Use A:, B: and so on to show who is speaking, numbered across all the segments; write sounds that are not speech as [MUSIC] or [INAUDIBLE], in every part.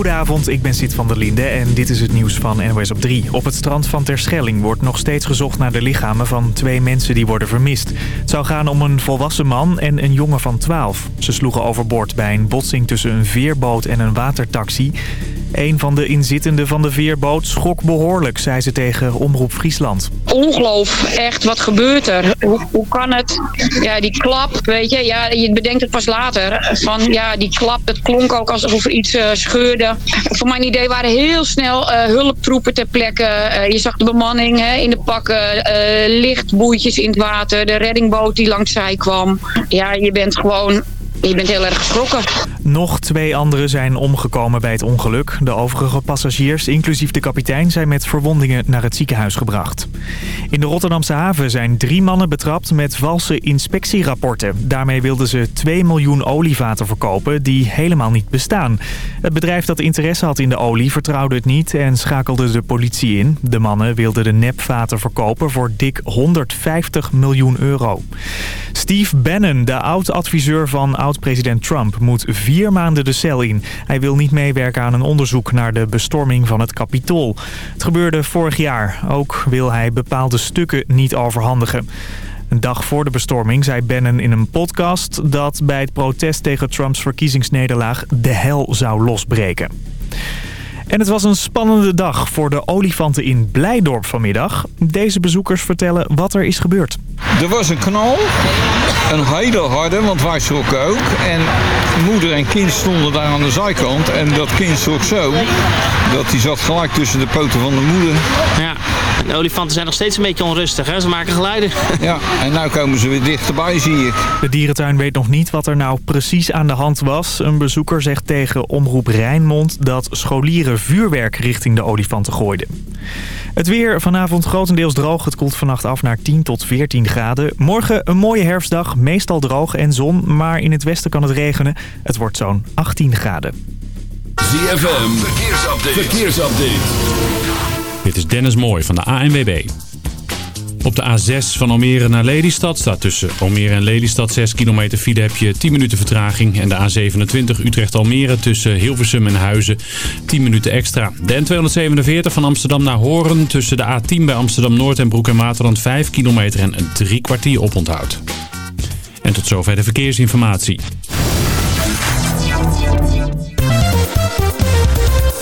A: Goedenavond, ik ben Sid van der Linde en dit is het nieuws van NOS op 3. Op het strand van Terschelling wordt nog steeds gezocht naar de lichamen van twee mensen die worden vermist. Het zou gaan om een volwassen man en een jongen van 12. Ze sloegen overboord bij een botsing tussen een veerboot en een watertaxi. Een van de inzittenden van de veerboot schrok behoorlijk, zei ze tegen Omroep Friesland.
B: Ongeloof, echt, wat gebeurt er? Hoe, hoe kan het? Ja, die klap, weet je, ja, je bedenkt het pas later. Van, ja, die klap, dat klonk ook alsof er iets uh, scheurde. Voor mijn idee waren heel snel uh, hulptroepen ter plekke. Uh, je zag de bemanning hè, in de pakken, lichtboeitjes in het water, de reddingboot die langs zij kwam. Ja, je bent gewoon je bent heel erg geschrokken.
A: Nog twee anderen zijn omgekomen bij het ongeluk. De overige passagiers, inclusief de kapitein, zijn met verwondingen naar het ziekenhuis gebracht. In de Rotterdamse haven zijn drie mannen betrapt met valse inspectierapporten. Daarmee wilden ze 2 miljoen olievaten verkopen die helemaal niet bestaan. Het bedrijf dat interesse had in de olie vertrouwde het niet en schakelde de politie in. De mannen wilden de nepvaten verkopen voor dik 150 miljoen euro. Steve Bannon, de oud-adviseur van oud-president Trump, moet vier maanden de cel in. Hij wil niet meewerken aan een onderzoek naar de bestorming van het Capitool. Het gebeurde vorig jaar. Ook wil hij bepaalde stukken niet overhandigen. Een dag voor de bestorming zei Bannon in een podcast dat bij het protest tegen Trumps verkiezingsnederlaag de hel zou losbreken. En het was een spannende dag voor de olifanten in Blijdorp vanmiddag. Deze bezoekers vertellen wat er is gebeurd.
C: Er was een knal, een hele harde, want wij schrokken ook. En moeder en kind stonden daar aan de zijkant. En dat kind schrok zo, dat hij zat gelijk tussen de poten van de moeder.
D: Ja, de olifanten zijn nog steeds een beetje onrustig, hè? ze maken geluiden. [LAUGHS]
C: Ja, en nu komen ze weer dichterbij, zie ik.
A: De dierentuin weet nog niet wat er nou precies aan de hand was. Een bezoeker zegt tegen Omroep Rijnmond dat scholieren vuurwerk richting de olifanten gooiden. Het weer vanavond grotendeels droog. Het koelt vannacht af naar 10 tot 14 graden. Morgen een mooie herfstdag, meestal droog en zon. Maar in het westen kan het regenen. Het wordt zo'n 18 graden.
E: ZFM, verkeersupdate. verkeersupdate.
F: Dit is Dennis Mooij van de ANWB. Op de A6 van Almere naar Lelystad staat tussen Almere en Lelystad 6 kilometer file heb je 10 minuten vertraging. En de A27 Utrecht-Almere tussen Hilversum en Huizen 10 minuten extra. De N247 van Amsterdam naar Hoorn tussen de A10 bij Amsterdam-Noord en Broek en Waterland 5 kilometer en een drie kwartier oponthoud. En tot zover de verkeersinformatie.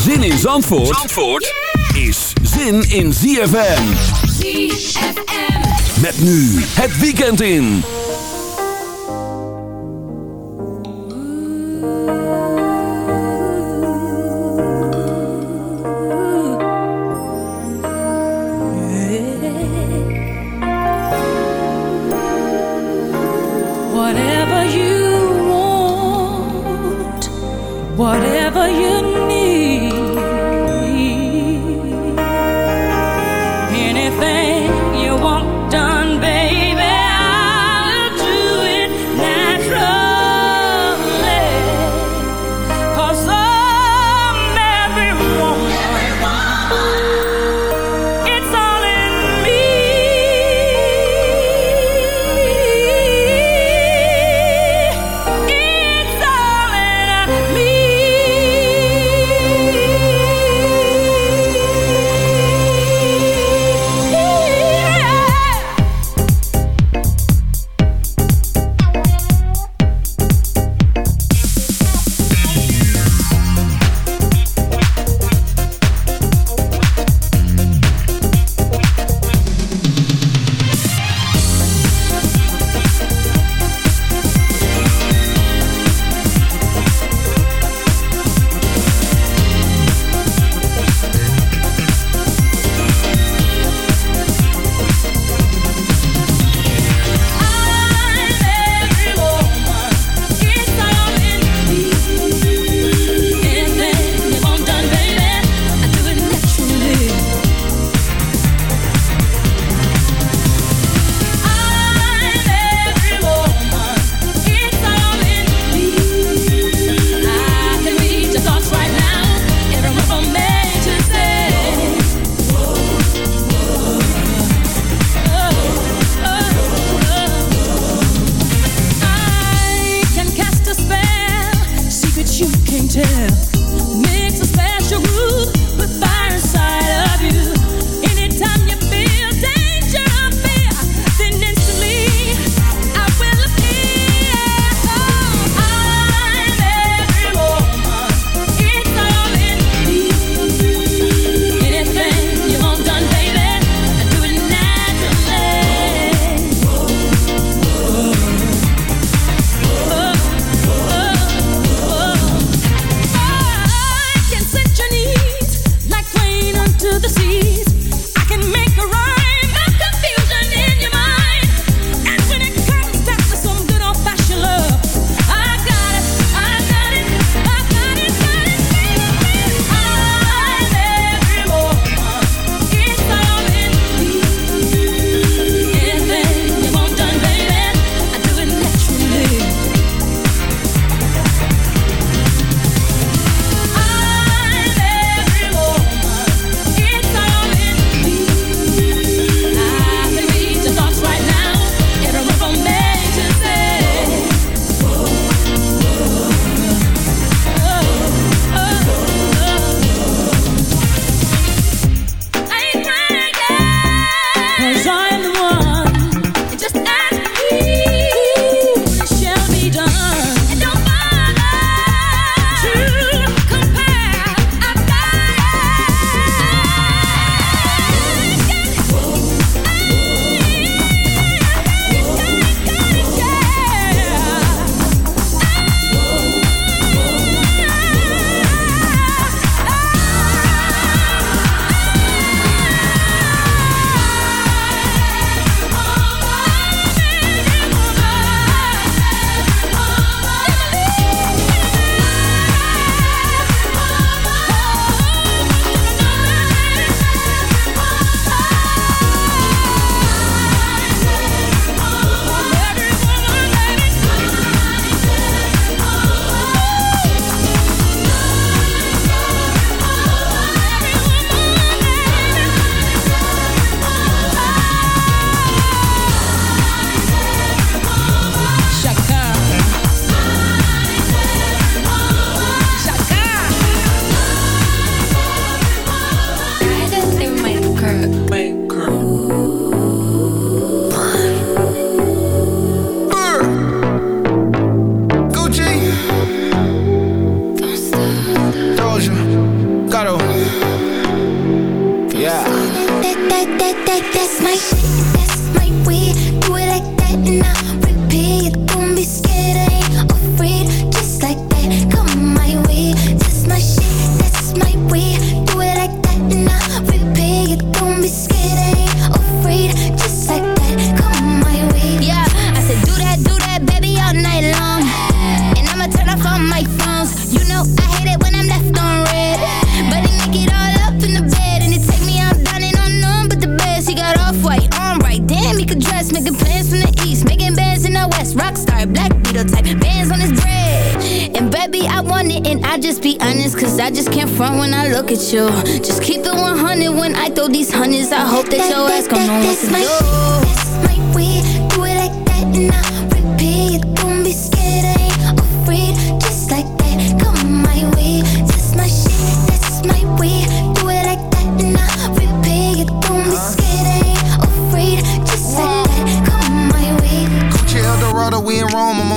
E: Zin in Zandvoort, Zandvoort is zin in ZFM.
G: ZFM.
E: Met nu het weekend in.
G: Whatever you want, whatever you need,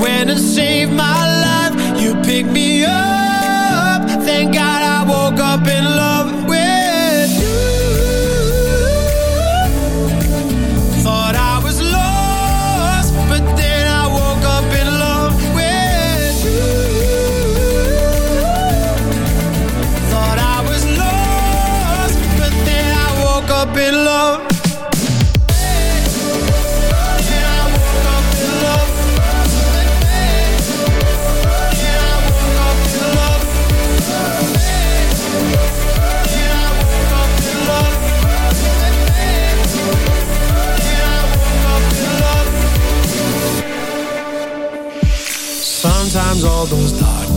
H: went and saved my life. You picked me up. Thank God I woke up in love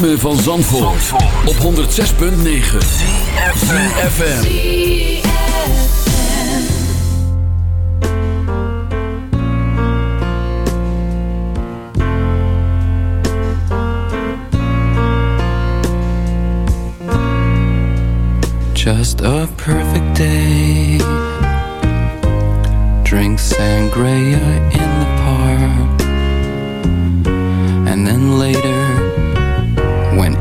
E: ritme van Zandvoort, op 106.9 CFFM
I: Just a perfect day. Drink sangria in the park. And then later,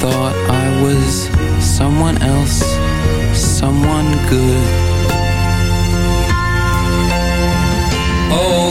I: Thought I was someone else, someone good. Oh,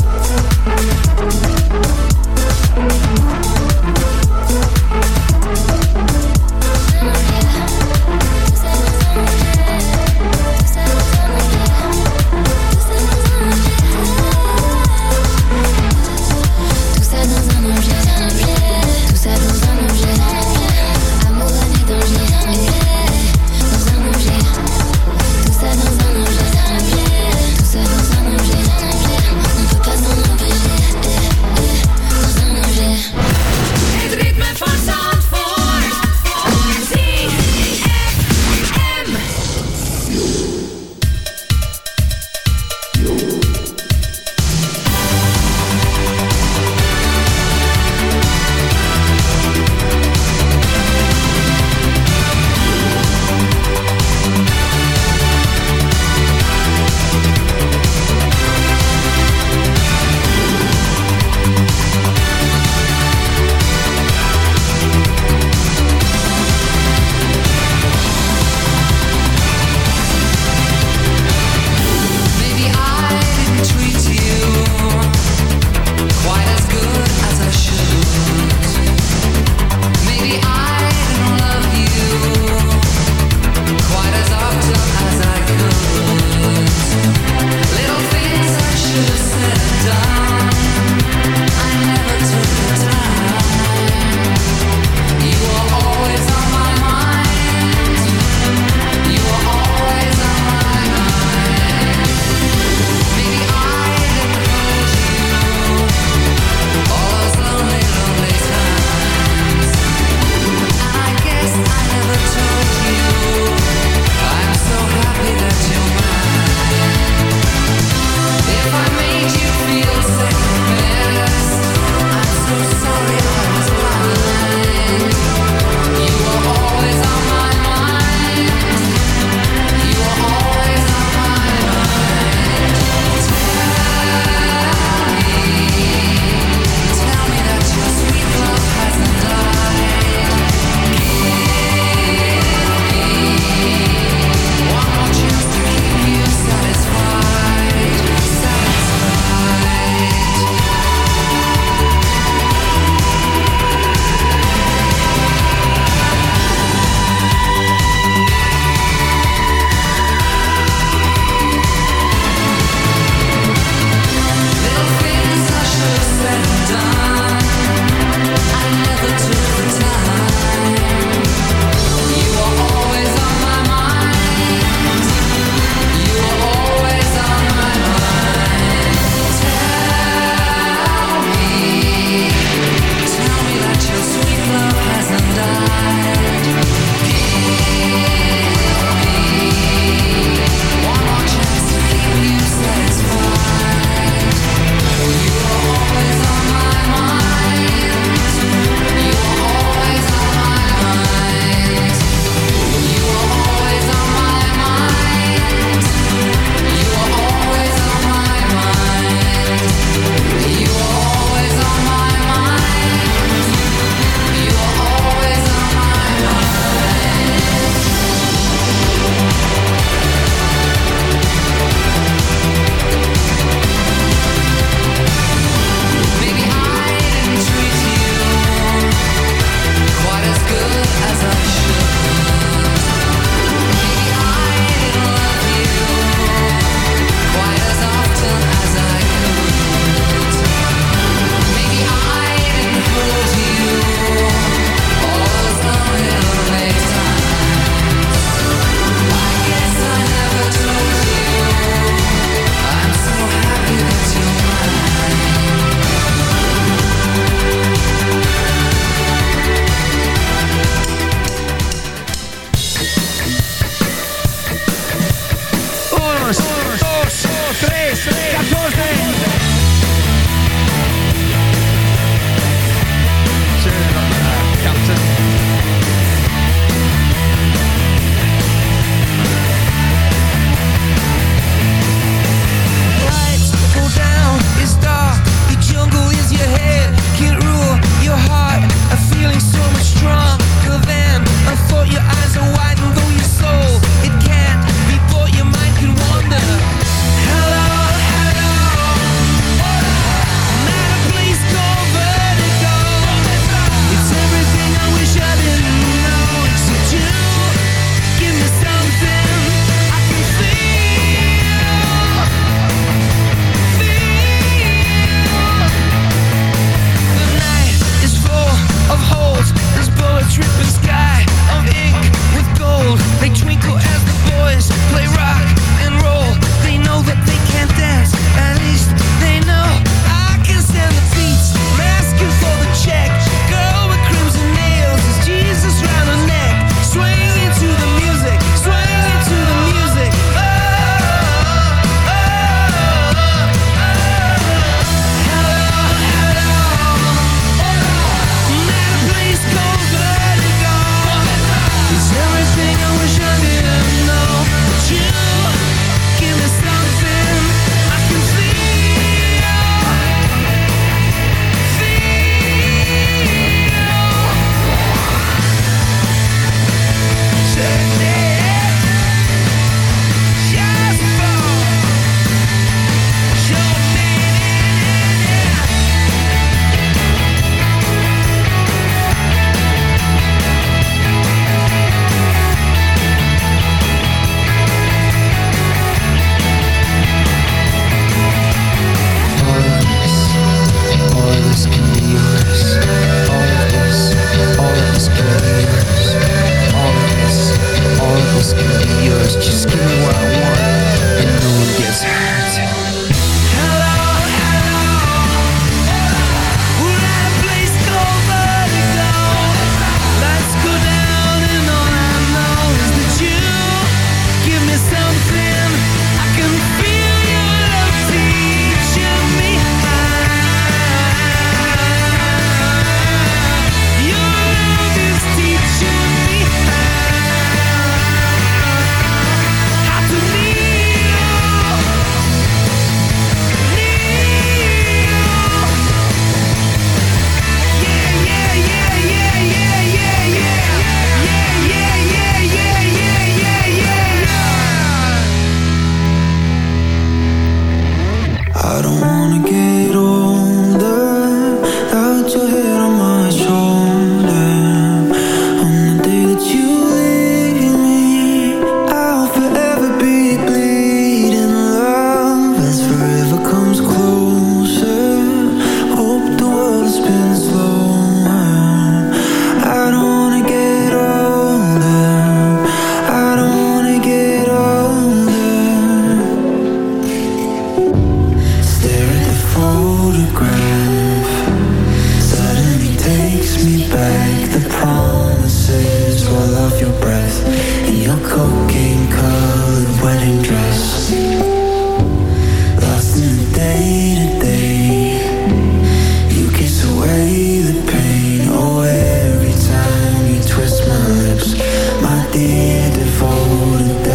J: forward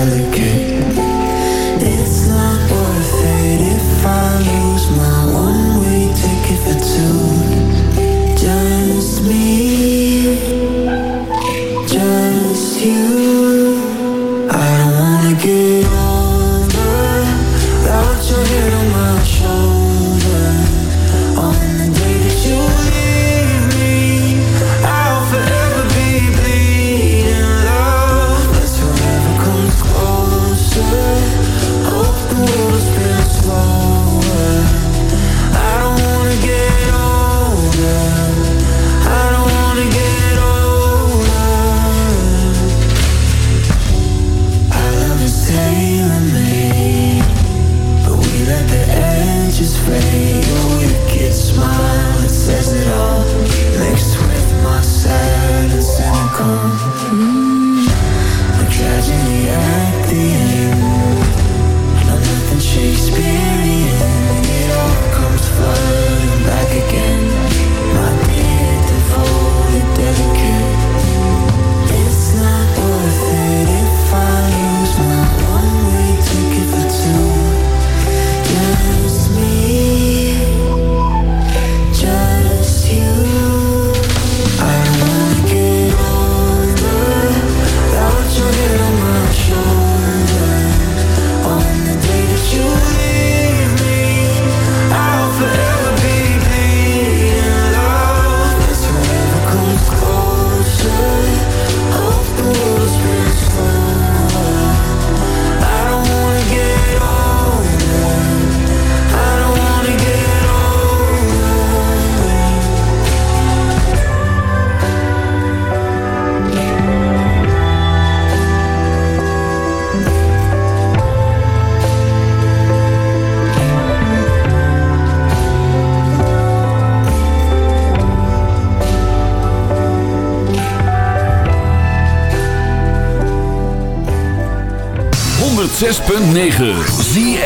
E: 106.9 ZFN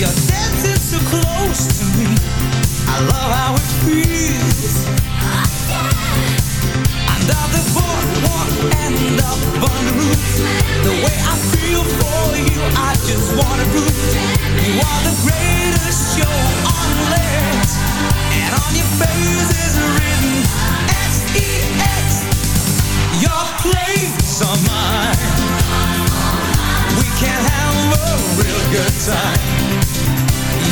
H: You're
E: dancing so close to me. I love how it feels. Up on the roof. The way I feel for you, I just wanna. You are the greatest show on. And on your face is written S-E-X. Your place mine. We can have a real good time.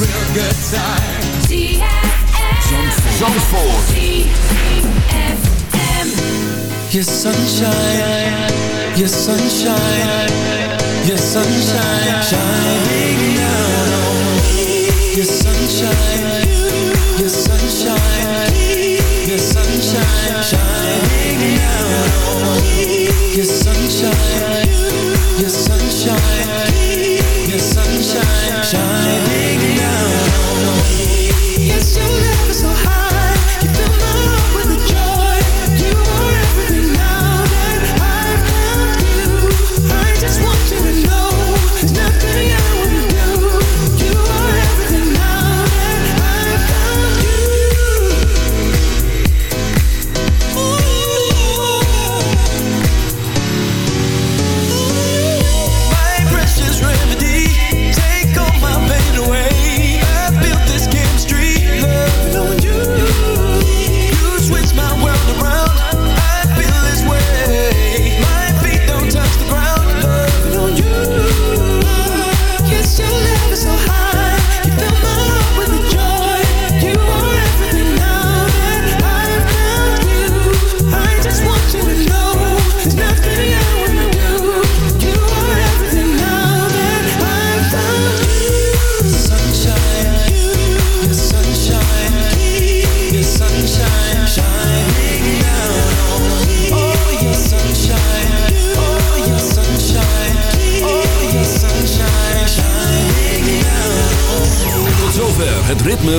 E: Real good time.
K: Zandvoort.
E: Your sunshine, your sunshine, your sunshine, shining down on me. Your sunshine, your sunshine, your sunshine, shining down on me. Your sunshine,